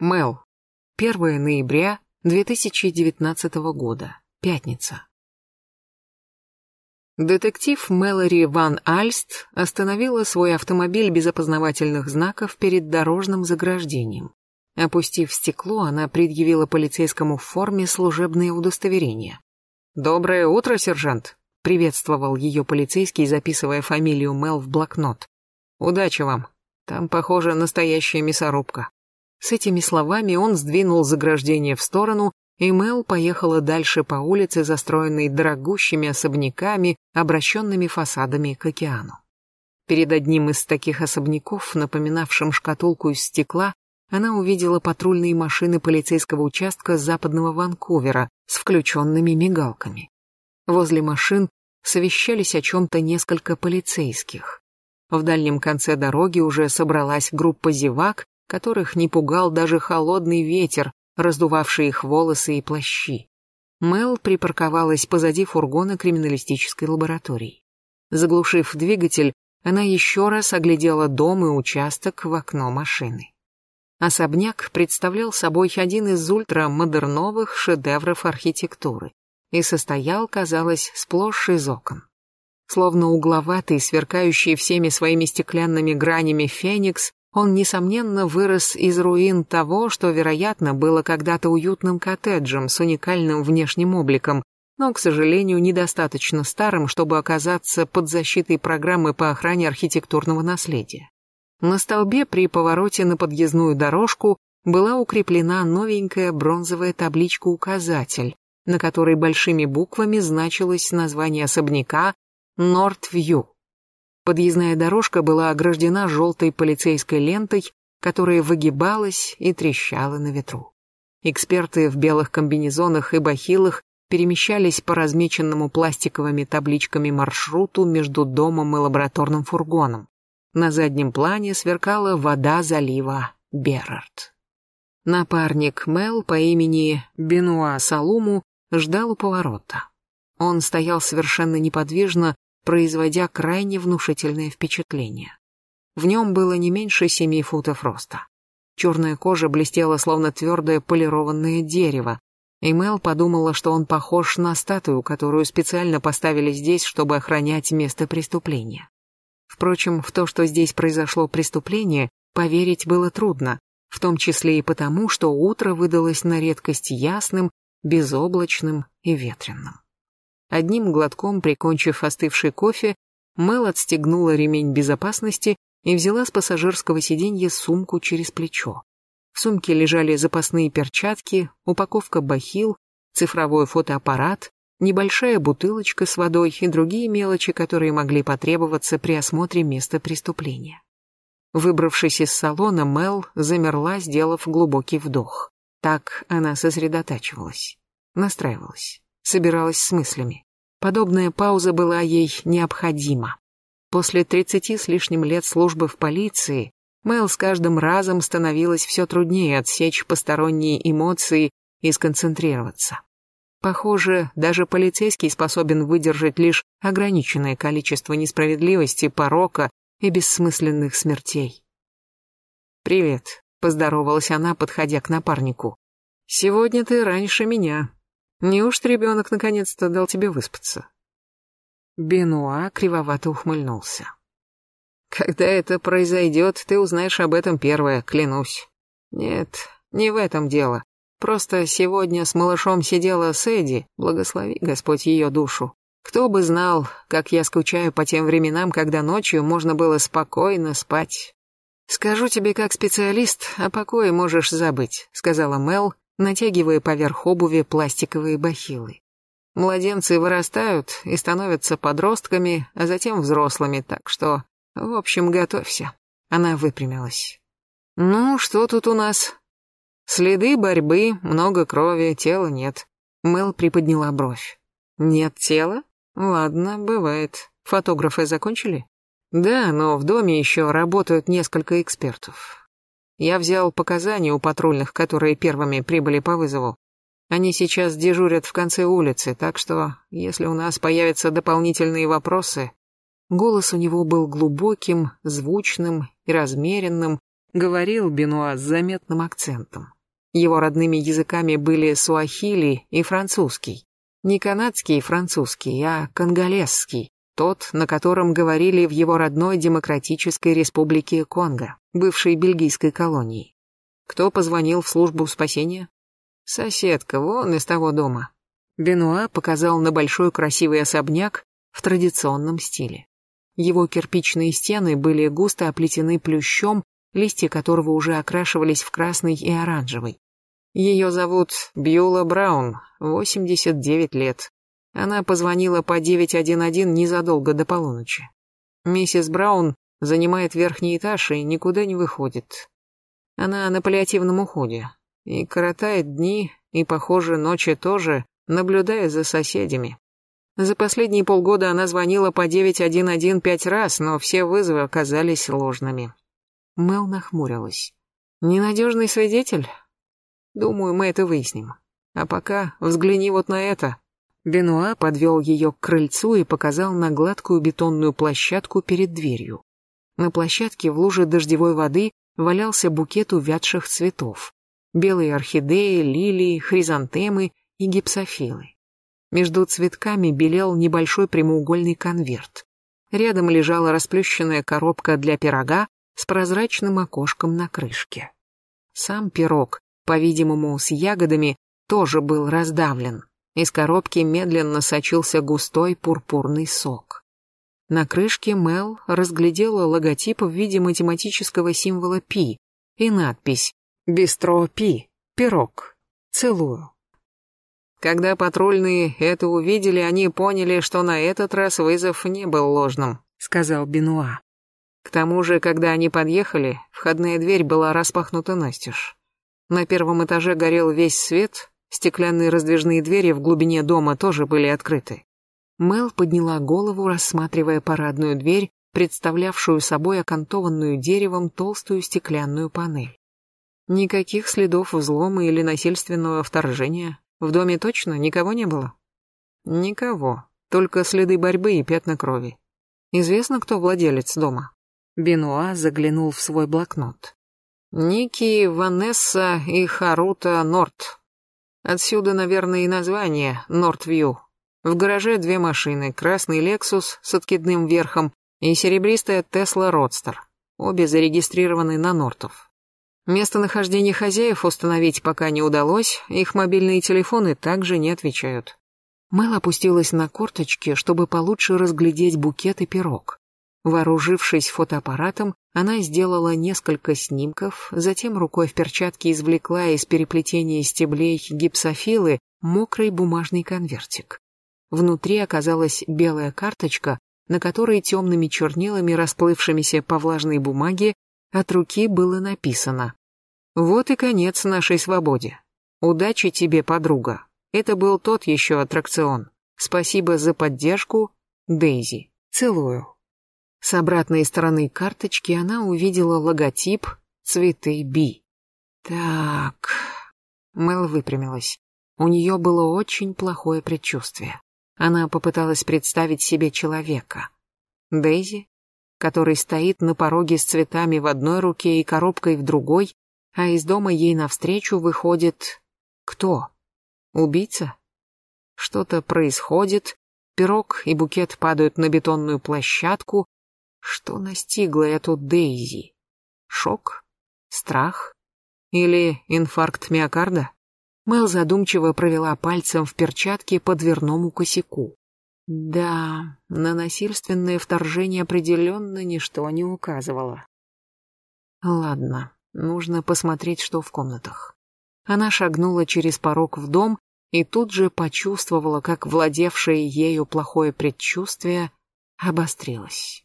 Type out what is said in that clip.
Мел. 1 ноября 2019 года. Пятница. Детектив Мэлори Ван Альст остановила свой автомобиль без опознавательных знаков перед дорожным заграждением. Опустив стекло, она предъявила полицейскому в форме служебное удостоверение. «Доброе утро, сержант», — приветствовал ее полицейский, записывая фамилию Мел в блокнот. «Удачи вам. Там, похоже, настоящая мясорубка». С этими словами он сдвинул заграждение в сторону, и Мел поехала дальше по улице, застроенной дорогущими особняками, обращенными фасадами к океану. Перед одним из таких особняков, напоминавшим шкатулку из стекла, она увидела патрульные машины полицейского участка западного Ванкувера с включенными мигалками. Возле машин совещались о чем-то несколько полицейских. В дальнем конце дороги уже собралась группа зевак, которых не пугал даже холодный ветер, раздувавший их волосы и плащи. Мел припарковалась позади фургона криминалистической лаборатории. Заглушив двигатель, она еще раз оглядела дом и участок в окно машины. Особняк представлял собой один из ультрамодерновых шедевров архитектуры и состоял, казалось, сплошь из окон. Словно угловатый, сверкающий всеми своими стеклянными гранями феникс, он, несомненно, вырос из руин того, что, вероятно, было когда-то уютным коттеджем с уникальным внешним обликом, но, к сожалению, недостаточно старым, чтобы оказаться под защитой программы по охране архитектурного наследия. На столбе при повороте на подъездную дорожку была укреплена новенькая бронзовая табличка-указатель, на которой большими буквами значилось название особняка «Нортвью». Подъездная дорожка была ограждена желтой полицейской лентой, которая выгибалась и трещала на ветру. Эксперты в белых комбинезонах и бахилах перемещались по размеченному пластиковыми табличками маршруту между домом и лабораторным фургоном. На заднем плане сверкала вода залива Берард. Напарник Мел по имени Бенуа Салуму ждал у поворота. Он стоял совершенно неподвижно, производя крайне внушительное впечатление. В нем было не меньше семи футов роста. Черная кожа блестела, словно твердое полированное дерево, и Мел подумала, что он похож на статую, которую специально поставили здесь, чтобы охранять место преступления. Впрочем, в то, что здесь произошло преступление, поверить было трудно, в том числе и потому, что утро выдалось на редкость ясным, безоблачным и ветренным. Одним глотком прикончив остывший кофе, Мэл отстегнула ремень безопасности и взяла с пассажирского сиденья сумку через плечо. В сумке лежали запасные перчатки, упаковка бахил, цифровой фотоаппарат, небольшая бутылочка с водой и другие мелочи, которые могли потребоваться при осмотре места преступления. Выбравшись из салона, Мел замерла, сделав глубокий вдох. Так она сосредотачивалась, настраивалась, собиралась с мыслями. Подобная пауза была ей необходима. После тридцати с лишним лет службы в полиции Мэл с каждым разом становилось все труднее отсечь посторонние эмоции и сконцентрироваться. Похоже, даже полицейский способен выдержать лишь ограниченное количество несправедливости, порока и бессмысленных смертей. «Привет», — поздоровалась она, подходя к напарнику. «Сегодня ты раньше меня. Неужто ребенок наконец-то дал тебе выспаться?» Бенуа кривовато ухмыльнулся. «Когда это произойдет, ты узнаешь об этом первое, клянусь. Нет, не в этом дело. Просто сегодня с малышом сидела Сэдди, благослови Господь ее душу. Кто бы знал, как я скучаю по тем временам, когда ночью можно было спокойно спать. Скажу тебе как специалист, о покое можешь забыть, сказала Мел, натягивая поверх обуви пластиковые бахилы. Младенцы вырастают и становятся подростками, а затем взрослыми, так что, в общем, готовься. Она выпрямилась. Ну, что тут у нас? Следы борьбы, много крови, тела нет. Мел приподняла бровь. Нет тела? Ладно, бывает. Фотографы закончили? Да, но в доме еще работают несколько экспертов. Я взял показания у патрульных, которые первыми прибыли по вызову. Они сейчас дежурят в конце улицы, так что, если у нас появятся дополнительные вопросы... Голос у него был глубоким, звучным и размеренным, Говорил Бенуа с заметным акцентом. Его родными языками были суахили и французский. Не канадский и французский, а конголезский, тот, на котором говорили в его родной Демократической Республике Конго, бывшей бельгийской колонии. Кто позвонил в службу спасения? Соседка, вон из того дома. Бенуа показал на большой красивый особняк в традиционном стиле. Его кирпичные стены были густо оплетены плющом, листья которого уже окрашивались в красный и оранжевый. Ее зовут Бьюла Браун, 89 лет. Она позвонила по 911 незадолго до полуночи. Миссис Браун занимает верхний этаж и никуда не выходит. Она на паллиативном уходе и коротает дни, и, похоже, ночи тоже, наблюдая за соседями. За последние полгода она звонила по 911 пять раз, но все вызовы оказались ложными. Мел нахмурилась. «Ненадежный свидетель? Думаю, мы это выясним. А пока взгляни вот на это». Бенуа подвел ее к крыльцу и показал на гладкую бетонную площадку перед дверью. На площадке в луже дождевой воды валялся букет увядших цветов. Белые орхидеи, лилии, хризантемы и гипсофилы. Между цветками белел небольшой прямоугольный конверт. Рядом лежала расплющенная коробка для пирога с прозрачным окошком на крышке. Сам пирог, по-видимому, с ягодами, тоже был раздавлен. Из коробки медленно сочился густой пурпурный сок. На крышке Мел разглядела логотип в виде математического символа пи и надпись «Бистро пи. Пирог. Целую». Когда патрульные это увидели, они поняли, что на этот раз вызов не был ложным, сказал Бенуа. К тому же, когда они подъехали, входная дверь была распахнута настежь. На первом этаже горел весь свет, стеклянные раздвижные двери в глубине дома тоже были открыты. Мел подняла голову, рассматривая парадную дверь, представлявшую собой окантованную деревом толстую стеклянную панель. Никаких следов взлома или насильственного вторжения. В доме точно никого не было? Никого, только следы борьбы и пятна крови. Известно, кто владелец дома? Бенуа заглянул в свой блокнот. Ники, Ванесса и Харута Норт. Отсюда, наверное, и название Нортвью. В гараже две машины, красный Лексус с откидным верхом и серебристая Тесла Родстер. Обе зарегистрированы на Нортов. Местонахождение хозяев установить пока не удалось, их мобильные телефоны также не отвечают. Мэл опустилась на корточки, чтобы получше разглядеть букет и пирог. Вооружившись фотоаппаратом, она сделала несколько снимков, затем рукой в перчатке извлекла из переплетения стеблей гипсофилы мокрый бумажный конвертик. Внутри оказалась белая карточка, на которой темными чернилами, расплывшимися по влажной бумаге, от руки было написано «Вот и конец нашей свободе. Удачи тебе, подруга. Это был тот еще аттракцион. Спасибо за поддержку, Дейзи. Целую». С обратной стороны карточки она увидела логотип «Цветы Би». «Так...» Мэл выпрямилась. У нее было очень плохое предчувствие. Она попыталась представить себе человека. Дейзи, который стоит на пороге с цветами в одной руке и коробкой в другой, а из дома ей навстречу выходит... Кто? Убийца? Что-то происходит, пирог и букет падают на бетонную площадку. Что настигло эту Дейзи? Шок? Страх? Или инфаркт миокарда? Мэл задумчиво провела пальцем в перчатке по дверному косяку. Да, на насильственное вторжение определенно ничто не указывало. Ладно, нужно посмотреть, что в комнатах. Она шагнула через порог в дом и тут же почувствовала, как владевшее ею плохое предчувствие обострилось.